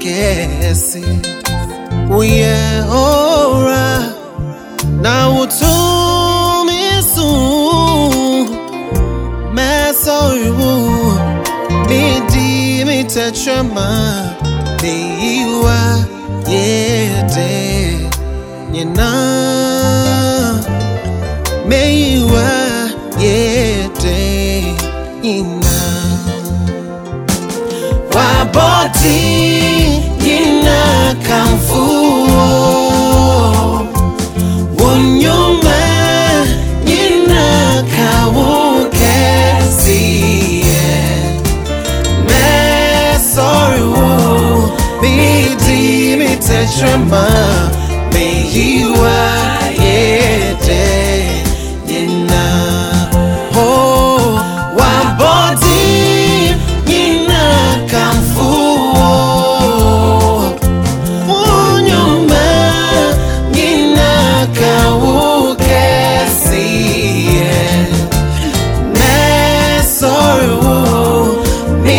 kesi. Uye ora na utumi di mi tetrama me yiwa yete nyina me yiwa yete nyina waboti mi tetrama me yiwa yete nyina oh wabodi nyina kamfuo. Unyuma nyina kawukesie Me sorry wo mi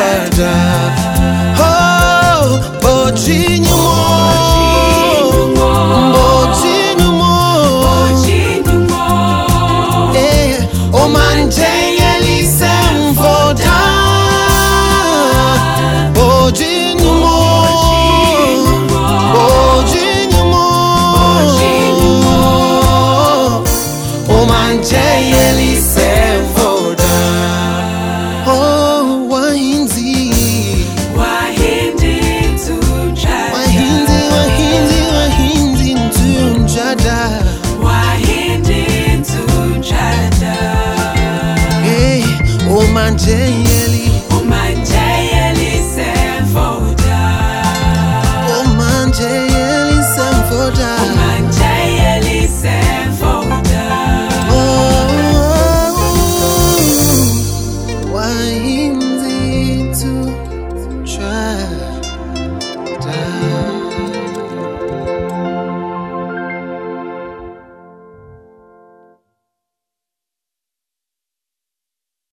da da.